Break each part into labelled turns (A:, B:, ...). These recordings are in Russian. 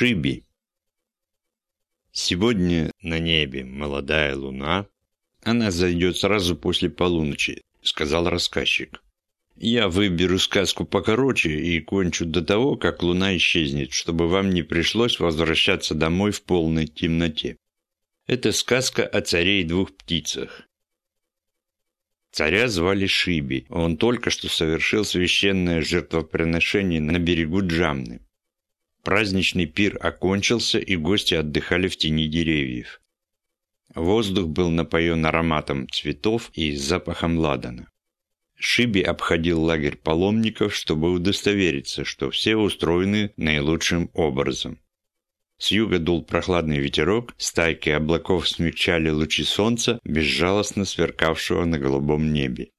A: Шиби. Сегодня на небе молодая луна. Она зайдет сразу после полуночи, сказал рассказчик. Я выберу сказку покороче и кончу до того, как луна исчезнет, чтобы вам не пришлось возвращаться домой в полной темноте. Это сказка о царе и двух птицах. Царя звали Шиби. Он только что совершил священное жертвоприношение на берегу Джамны. Праздничный пир окончился, и гости отдыхали в тени деревьев. Воздух был напоен ароматом цветов и запахом ладана. Шиби обходил лагерь паломников, чтобы удостовериться, что все устроены наилучшим образом. С юга дул прохладный ветерок, стайки облаков смягчали лучи солнца, безжалостно сверкавшего на голубом небе.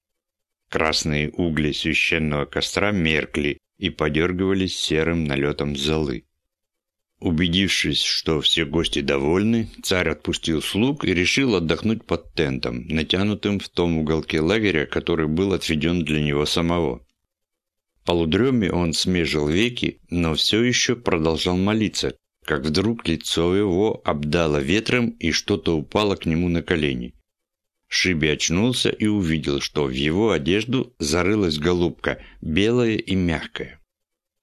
A: Красные угли священного костра меркли, и подергивались серым налетом золы. Убедившись, что все гости довольны, царь отпустил слуг и решил отдохнуть под тентом, натянутым в том уголке лагеря, который был отведен для него самого. Полудреме он смежил веки, но все еще продолжал молиться, как вдруг лицо его обдало ветром и что-то упало к нему на колени. Шиби очнулся и увидел, что в его одежду зарылась голубка, белая и мягкая.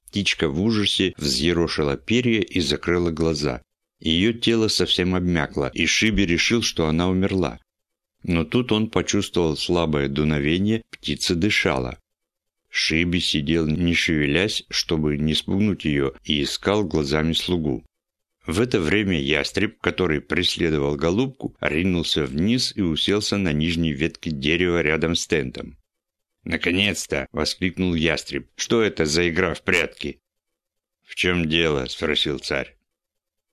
A: Птичка в ужасе взъерошила перья и закрыла глаза. Ее тело совсем обмякло, и Шиби решил, что она умерла. Но тут он почувствовал слабое дуновение, птица дышала. Шиби сидел не шевелясь, чтобы не спугнуть ее, и искал глазами слугу. В это время ястреб, который преследовал голубку, ринулся вниз и уселся на нижней ветке дерева рядом с тентом. «Наконец-то!» – воскликнул ястреб. «Что это за игра в прятки?» «В чем дело?» – спросил царь.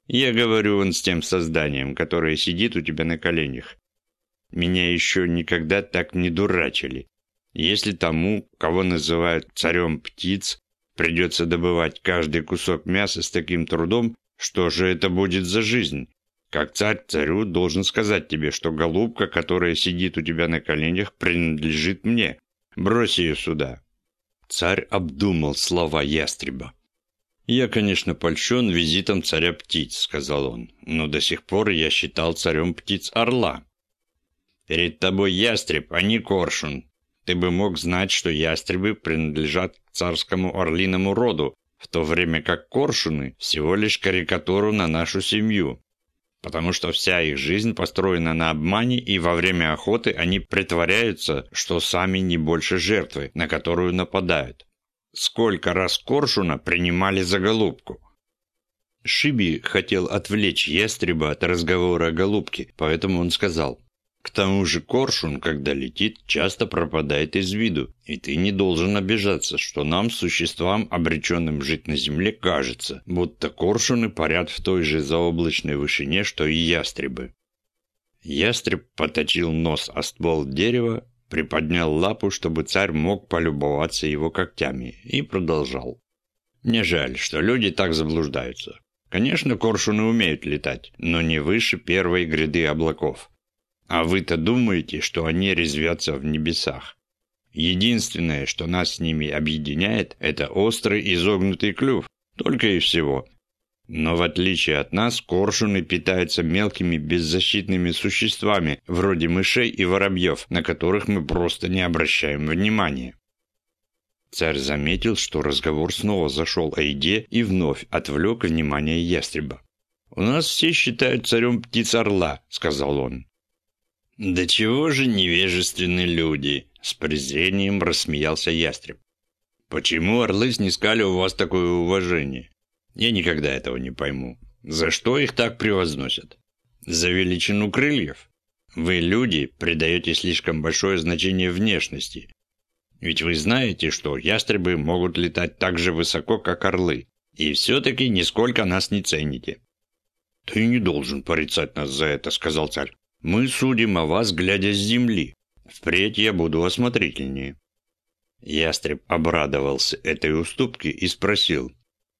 A: «Я говорю он с тем созданием, которое сидит у тебя на коленях. Меня еще никогда так не дурачили. Если тому, кого называют царем птиц, придется добывать каждый кусок мяса с таким трудом, что же это будет за жизнь? Как царь царю должен сказать тебе, что голубка, которая сидит у тебя на коленях, принадлежит мне. Брось ее сюда». Царь обдумал слова ястреба. «Я, конечно, польщен визитом царя птиц», — сказал он, «но до сих пор я считал царем птиц орла». «Перед тобой ястреб, а не коршун. Ты бы мог знать, что ястребы принадлежат к царскому орлиному роду, в то время как коршуны – всего лишь карикатуру на нашу семью. Потому что вся их жизнь построена на обмане, и во время охоты они притворяются, что сами не больше жертвы, на которую нападают. Сколько раз коршуна принимали за голубку? Шиби хотел отвлечь ястреба от разговора о голубке, поэтому он сказал – к тому же коршун, когда летит, часто пропадает из виду, и ты не должен обижаться, что нам, существам, обреченным жить на земле, кажется, будто коршуны парят в той же заоблачной вышине, что и ястребы. Ястреб поточил нос о ствол дерева, приподнял лапу, чтобы царь мог полюбоваться его когтями, и продолжал. Мне жаль, что люди так заблуждаются. Конечно, коршуны умеют летать, но не выше первой гряды облаков. А вы-то думаете, что они резвятся в небесах? Единственное, что нас с ними объединяет, это острый изогнутый клюв, только и всего. Но в отличие от нас, коршуны питаются мелкими беззащитными существами, вроде мышей и воробьев, на которых мы просто не обращаем внимания. Царь заметил, что разговор снова зашел о еде и вновь отвлек внимание ястреба. «У нас все считают царем птиц орла», — сказал он. «Да чего же невежественны люди!» — с презрением рассмеялся ястреб. «Почему орлы снискали у вас такое уважение? Я никогда этого не пойму. За что их так превозносят? За величину крыльев? Вы, люди, придаете слишком большое значение внешности. Ведь вы знаете, что ястребы могут летать так же высоко, как орлы. И все-таки нисколько нас не цените». «Ты не должен порицать нас за это», — сказал царь. Мы судим о вас, глядя с земли. Впредь я буду осмотрительнее». Ястреб обрадовался этой уступке и спросил.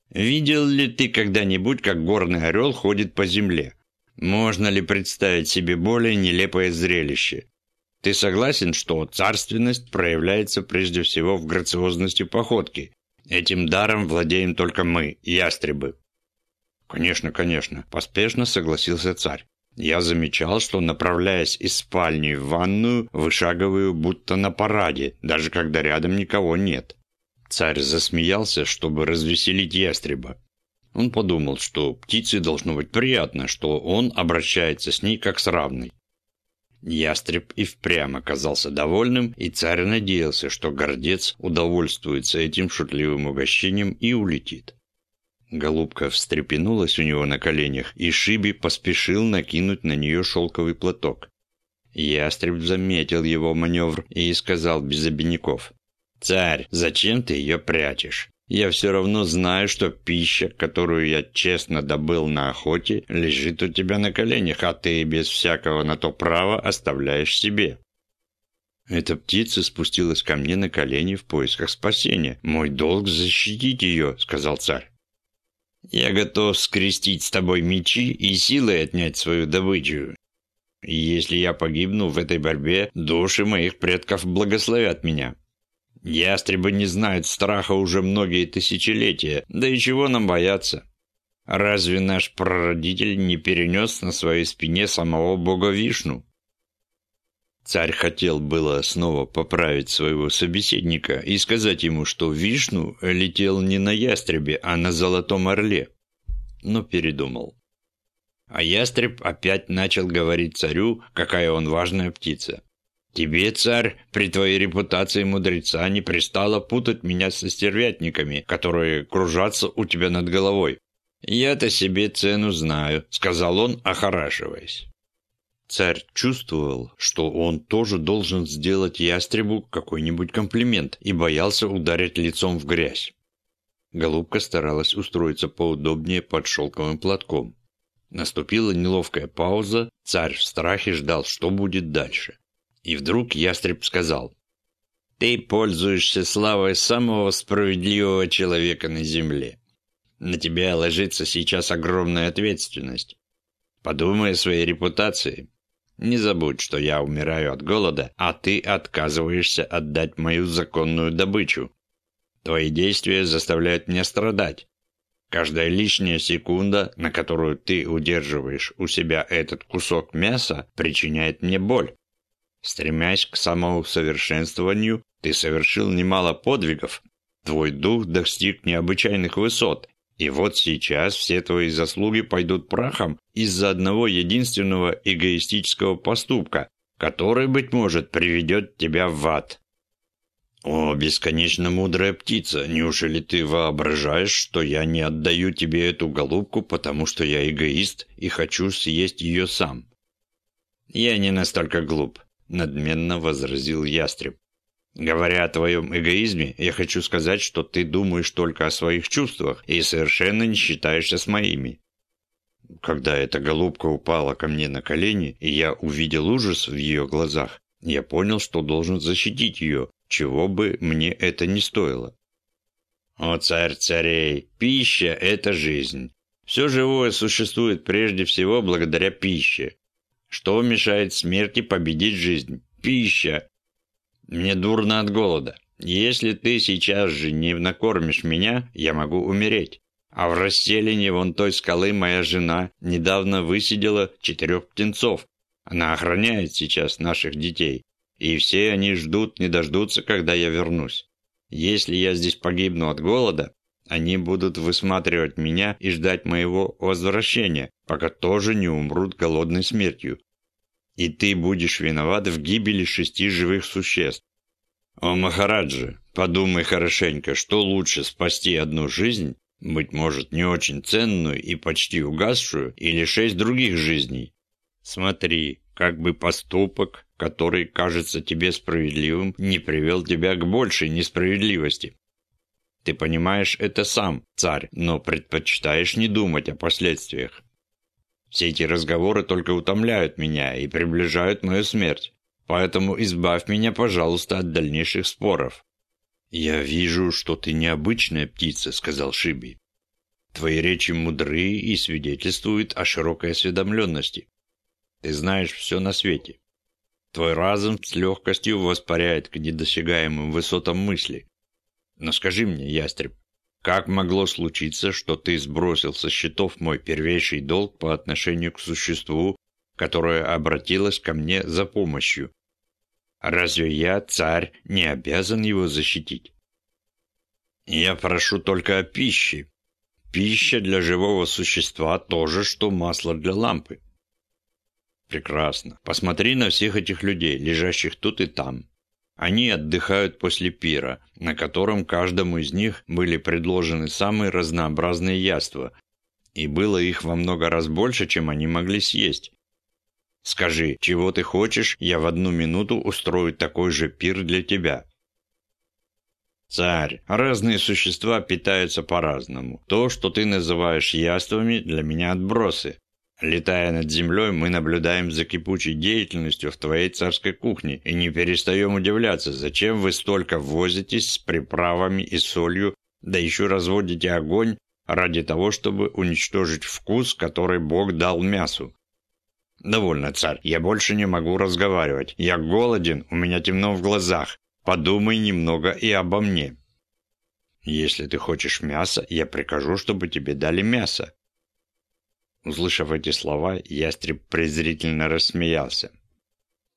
A: «Видел ли ты когда-нибудь, как горный орел ходит по земле? Можно ли представить себе более нелепое зрелище? Ты согласен, что царственность проявляется прежде всего в грациозности походки? Этим даром владеем только мы, ястребы». Конечно, конечно, поспешно согласился царь. Я замечал, что, направляясь из спальни в ванную, вышагиваю будто на параде, даже когда рядом никого нет. Царь засмеялся, чтобы развеселить ястреба. Он подумал, что птице должно быть приятно, что он обращается с ней как с равной. Ястреб и впрямь оказался довольным, и царь надеялся, что гордец удовольствуется этим шутливым угощением и улетит. Голубка встрепенулась у него на коленях, и Шиби поспешил накинуть на нее шелковый платок. Ястреб заметил его маневр и сказал без обиняков. «Царь, зачем ты ее прячешь? Я все равно знаю, что пища, которую я честно добыл на охоте, лежит у тебя на коленях, а ты без всякого на то права оставляешь себе. Эта птица спустилась ко мне на колени в поисках спасения. Мой долг защитить ее, сказал царь. Я готов скрестить с тобой мечи и силой отнять свою добычу. И если я погибну в этой борьбе, души моих предков благословят меня. Ястребы не знают страха уже многие тысячелетия, да и чего нам бояться? Разве наш прародитель не перенес на своей спине самого бога Вишну? Царь хотел было снова поправить своего собеседника и сказать ему, что Вишну летел не на ястребе, а на золотом орле, но передумал. А ястреб опять начал говорить царю, какая он важная птица. Тебе, царь, при твоей репутации мудреца не пристало путать меня со стервятниками, которые кружатся у тебя над головой. Я-то себе цену знаю, сказал он, охорашиваясь. Царь чувствовал, что он тоже должен сделать ястребу какой-нибудь комплимент и боялся ударить лицом в грязь. Голубка старалась устроиться поудобнее под шелковым платком. Наступила неловкая пауза, царь в страхе ждал, что будет дальше. И вдруг ястреб сказал, «Ты пользуешься славой самого справедливого человека на земле. На тебя ложится сейчас огромная ответственность. Подумай о своей репутации. Не забудь, что я умираю от голода, а ты отказываешься отдать мою законную добычу. Твои действия заставляют меня страдать. Каждая лишняя секунда, на которую ты удерживаешь у себя этот кусок мяса, причиняет мне боль. Стремясь к самоусовершенствованию, ты совершил немало подвигов. Твой дух достиг необычайных высот. И вот сейчас все твои заслуги пойдут прахом из-за одного единственного эгоистического поступка, который, быть может, приведет тебя в ад. О, бесконечно мудрая птица, неужели ты воображаешь, что я не отдаю тебе эту голубку, потому что я эгоист и хочу съесть ее сам? Я не настолько глуп. – надменно возразил ястреб. «Говоря о твоем эгоизме, я хочу сказать, что ты думаешь только о своих чувствах и совершенно не считаешься с моими». Когда эта голубка упала ко мне на колени, и я увидел ужас в ее глазах, я понял, что должен защитить ее, чего бы мне это ни стоило. «О, царь царей, пища – это жизнь. Все живое существует прежде всего благодаря пище. Что мешает смерти победить жизнь? Пища. Мне дурно от голода. Если ты сейчас же не накормишь меня, я могу умереть. А в расселине вон той скалы моя жена недавно высидела четырех птенцов. Она охраняет сейчас наших детей. И все они ждут, не дождутся, когда я вернусь. Если я здесь погибну от голода, они будут высматривать меня и ждать моего возвращения, пока тоже не умрут голодной смертью. И ты будешь виноват в гибели шести живых существ. О, Махараджи, подумай хорошенько, что лучше спасти одну жизнь, быть может, не очень ценную и почти угасшую, или шесть других жизней? Смотри, как бы поступок, который кажется тебе справедливым, не привел тебя к большей несправедливости. Ты понимаешь это сам, царь, но предпочитаешь не думать о последствиях. Все эти разговоры только утомляют меня и приближают мою смерть. Поэтому избавь меня, пожалуйста, от дальнейших споров». «Я вижу, что ты необычная птица», — сказал Шиби. «Твои речи мудры и свидетельствуют о широкой осведомленности. Ты знаешь все на свете. Твой разум с легкостью воспаряет к недосягаемым высотам мысли. Но скажи мне, ястреб, Как могло случиться, что ты сбросил со счетов мой первейший долг по отношению к существу, которое обратилось ко мне за помощью? Разве я, царь, не обязан его защитить? Я прошу только о пище. Пища для живого существа то же, что масло для лампы. Прекрасно. Посмотри на всех этих людей, лежащих тут и там. Они отдыхают после пира, на котором каждому из них были предложены самые разнообразные яства, и было их во много раз больше, чем они могли съесть. Скажи, чего ты хочешь, я в одну минуту устрою такой же пир для тебя. Царь, разные существа питаются по-разному. То, что ты называешь яствами, для меня отбросы. Летая над землей, мы наблюдаем за кипучей деятельностью в твоей царской кухне и не перестаем удивляться, зачем вы столько возитесь с приправами и солью, да еще разводите огонь ради того, чтобы уничтожить вкус, который Бог дал мясу. Довольно, царь, я больше не могу разговаривать. Я голоден, у меня темно в глазах. Подумай немного и обо мне. Если ты хочешь мяса, я прикажу, чтобы тебе дали мясо. Услышав эти слова, ястреб презрительно рассмеялся.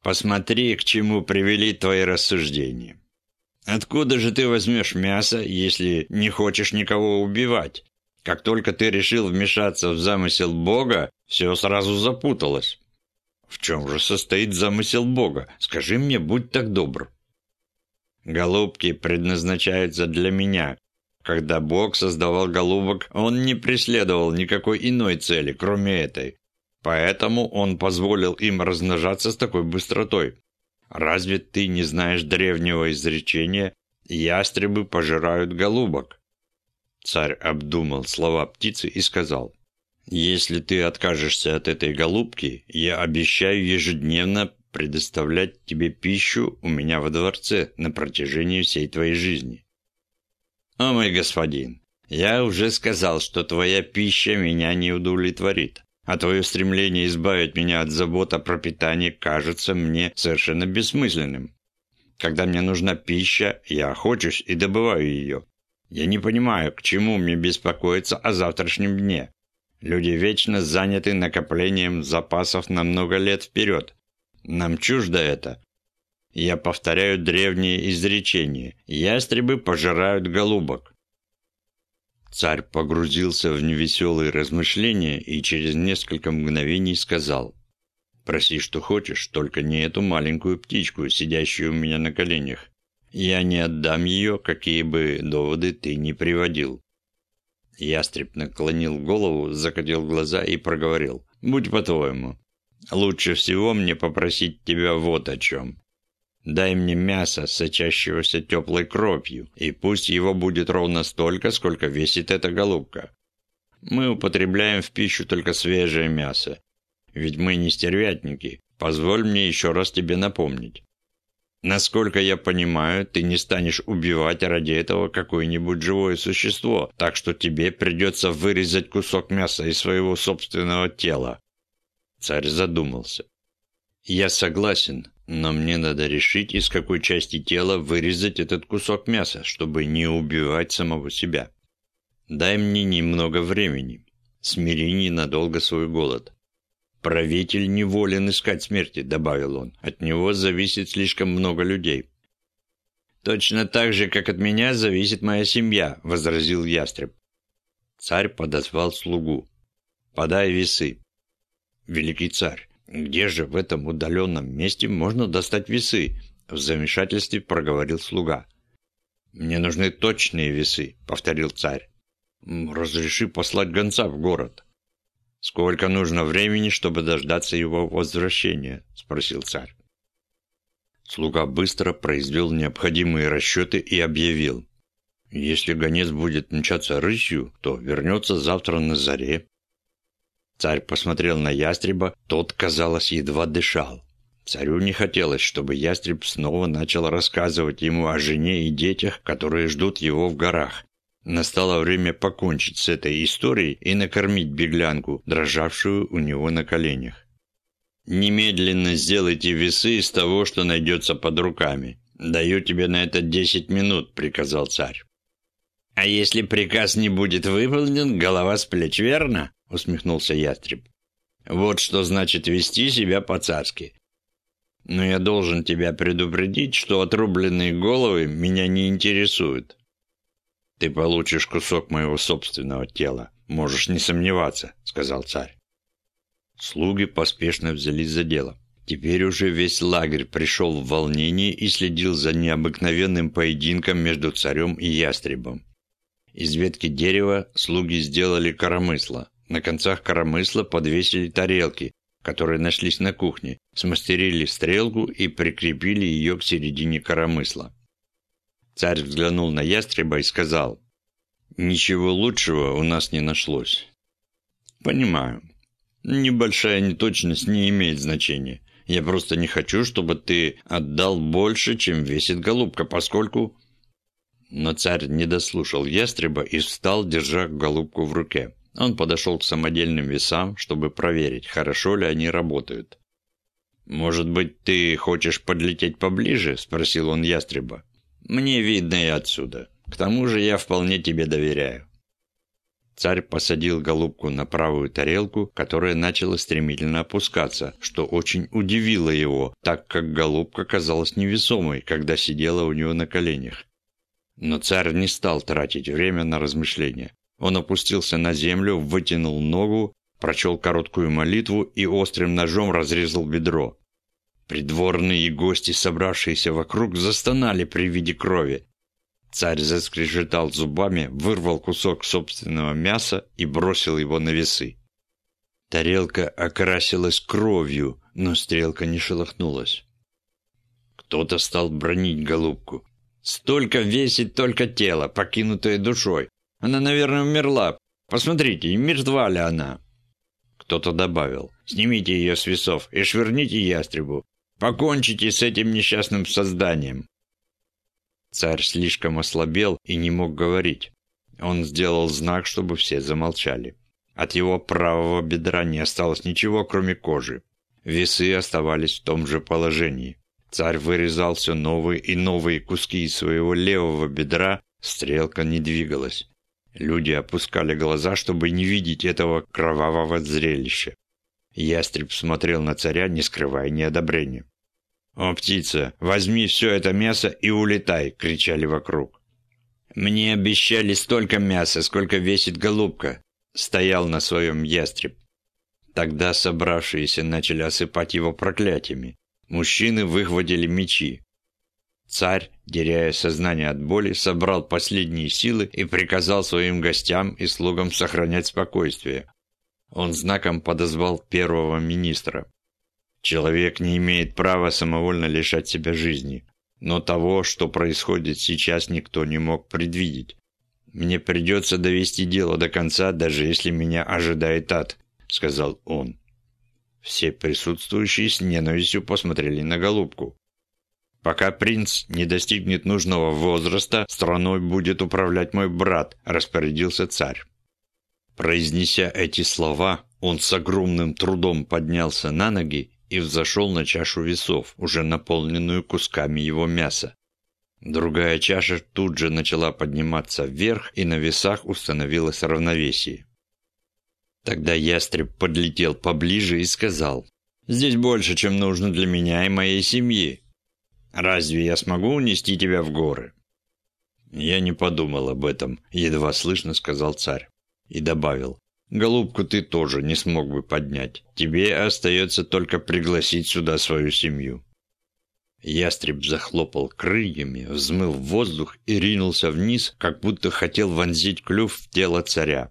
A: «Посмотри, к чему привели твои рассуждения. Откуда же ты возьмешь мясо, если не хочешь никого убивать? Как только ты решил вмешаться в замысел Бога, все сразу запуталось. В чем же состоит замысел Бога? Скажи мне, будь так добр». «Голубки предназначаются для меня, когда Бог создавал голубок, он не преследовал никакой иной цели, кроме этой. Поэтому он позволил им размножаться с такой быстротой. Разве ты не знаешь древнего изречения «ястребы пожирают голубок»? Царь обдумал слова птицы и сказал, «Если ты откажешься от этой голубки, я обещаю ежедневно предоставлять тебе пищу у меня во дворце на протяжении всей твоей жизни. «О, мой господин, я уже сказал, что твоя пища меня не удовлетворит, а твое стремление избавить меня от забот о пропитании кажется мне совершенно бессмысленным. Когда мне нужна пища, я охочусь и добываю ее. Я не понимаю, к чему мне беспокоиться о завтрашнем дне. Люди вечно заняты накоплением запасов на много лет вперед. Нам чуждо это. Я повторяю древние изречения. Ястребы пожирают голубок. Царь погрузился в невеселые размышления и через несколько мгновений сказал. «Проси, что хочешь, только не эту маленькую птичку, сидящую у меня на коленях. Я не отдам ее, какие бы доводы ты ни приводил». Ястреб наклонил голову, закатил глаза и проговорил. «Будь по-твоему. Лучше всего мне попросить тебя вот о чем. Дай мне мясо, сочащегося теплой кровью, и пусть его будет ровно столько, сколько весит эта голубка. Мы употребляем в пищу только свежее мясо. Ведь мы не стервятники. Позволь мне еще раз тебе напомнить. Насколько я понимаю, ты не станешь убивать ради этого какое-нибудь живое существо, так что тебе придется вырезать кусок мяса из своего собственного тела. Царь задумался. Я согласен, но мне надо решить, из какой части тела вырезать этот кусок мяса, чтобы не убивать самого себя. Дай мне немного времени. Смири ненадолго свой голод. Правитель не волен искать смерти, добавил он. От него зависит слишком много людей. Точно так же, как от меня зависит моя семья, возразил ястреб. Царь подозвал слугу. Подай весы. Великий царь, «Где же в этом удаленном месте можно достать весы?» В замешательстве проговорил слуга. «Мне нужны точные весы», — повторил царь. «Разреши послать гонца в город». «Сколько нужно времени, чтобы дождаться его возвращения?» — спросил царь. Слуга быстро произвел необходимые расчеты и объявил. «Если гонец будет мчаться рысью, то вернется завтра на заре. Царь посмотрел на ястреба, тот, казалось, едва дышал. Царю не хотелось, чтобы ястреб снова начал рассказывать ему о жене и детях, которые ждут его в горах. Настало время покончить с этой историей и накормить беглянку, дрожавшую у него на коленях. «Немедленно сделайте весы из того, что найдется под руками. Даю тебе на это десять минут», — приказал царь. «А если приказ не будет выполнен, голова с плеч, верно?» — усмехнулся ястреб. «Вот что значит вести себя по-царски. Но я должен тебя предупредить, что отрубленные головы меня не интересуют. Ты получишь кусок моего собственного тела, можешь не сомневаться», — сказал царь. Слуги поспешно взялись за дело. Теперь уже весь лагерь пришел в волнение и следил за необыкновенным поединком между царем и ястребом. Из ветки дерева слуги сделали коромысло. На концах коромысла подвесили тарелки, которые нашлись на кухне, смастерили стрелку и прикрепили ее к середине коромысла. Царь взглянул на ястреба и сказал, «Ничего лучшего у нас не нашлось». «Понимаю. Небольшая неточность не имеет значения. Я просто не хочу, чтобы ты отдал больше, чем весит голубка, поскольку но царь не дослушал ястреба и встал, держа голубку в руке. Он подошел к самодельным весам, чтобы проверить, хорошо ли они работают. «Может быть, ты хочешь подлететь поближе?» – спросил он ястреба. «Мне видно и отсюда. К тому же я вполне тебе доверяю». Царь посадил голубку на правую тарелку, которая начала стремительно опускаться, что очень удивило его, так как голубка казалась невесомой, когда сидела у него на коленях. Но царь не стал тратить время на размышления. Он опустился на землю, вытянул ногу, прочел короткую молитву и острым ножом разрезал бедро. Придворные гости, собравшиеся вокруг, застонали при виде крови. Царь заскрежетал зубами, вырвал кусок собственного мяса и бросил его на весы. Тарелка окрасилась кровью, но стрелка не шелохнулась. Кто-то стал бронить голубку. Столько весит только тело, покинутое душой. Она, наверное, умерла. Посмотрите, мертва ли она?» Кто-то добавил. «Снимите ее с весов и швырните ястребу. Покончите с этим несчастным созданием». Царь слишком ослабел и не мог говорить. Он сделал знак, чтобы все замолчали. От его правого бедра не осталось ничего, кроме кожи. Весы оставались в том же положении. Царь вырезал все новые и новые куски из своего левого бедра, стрелка не двигалась. Люди опускали глаза, чтобы не видеть этого кровавого зрелища. Ястреб смотрел на царя, не скрывая неодобрения. «О, птица, возьми все это мясо и улетай!» — кричали вокруг. «Мне обещали столько мяса, сколько весит голубка!» — стоял на своем ястреб. Тогда собравшиеся начали осыпать его проклятиями. Мужчины выхватили мечи. Царь, теряя сознание от боли, собрал последние силы и приказал своим гостям и слугам сохранять спокойствие. Он знаком подозвал первого министра. Человек не имеет права самовольно лишать себя жизни. Но того, что происходит сейчас, никто не мог предвидеть. «Мне придется довести дело до конца, даже если меня ожидает ад», — сказал он. Все присутствующие с ненавистью посмотрели на голубку. «Пока принц не достигнет нужного возраста, страной будет управлять мой брат», – распорядился царь. Произнеся эти слова, он с огромным трудом поднялся на ноги и взошел на чашу весов, уже наполненную кусками его мяса. Другая чаша тут же начала подниматься вверх, и на весах установилось равновесие. Тогда ястреб подлетел поближе и сказал, «Здесь больше, чем нужно для меня и моей семьи. Разве я смогу унести тебя в горы?» «Я не подумал об этом», — едва слышно сказал царь. И добавил, «Голубку ты тоже не смог бы поднять. Тебе остается только пригласить сюда свою семью». Ястреб захлопал крыльями, взмыл в воздух и ринулся вниз, как будто хотел вонзить клюв в тело царя.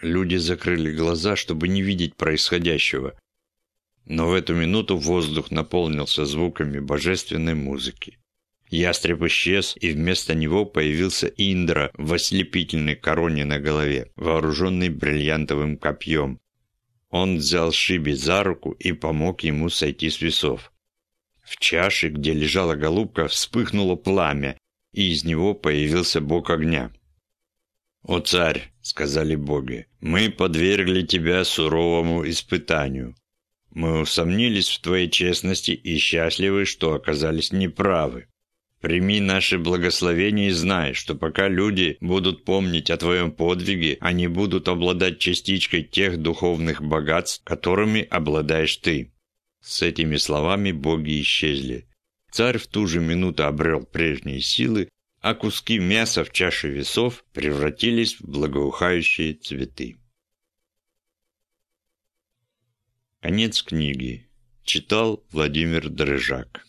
A: Люди закрыли глаза, чтобы не видеть происходящего. Но в эту минуту воздух наполнился звуками божественной музыки. Ястреб исчез, и вместо него появился Индра в ослепительной короне на голове, вооруженный бриллиантовым копьем. Он взял Шиби за руку и помог ему сойти с весов. В чаше, где лежала голубка, вспыхнуло пламя, и из него появился бог огня. «О царь!» — сказали боги. «Мы подвергли тебя суровому испытанию. Мы усомнились в твоей честности и счастливы, что оказались неправы. Прими наше благословение и знай, что пока люди будут помнить о твоем подвиге, они будут обладать частичкой тех духовных богатств, которыми обладаешь ты». С этими словами боги исчезли. Царь в ту же минуту обрел прежние силы, а куски мяса в чаше весов превратились в благоухающие цветы. Конец книги. Читал Владимир Дрыжак.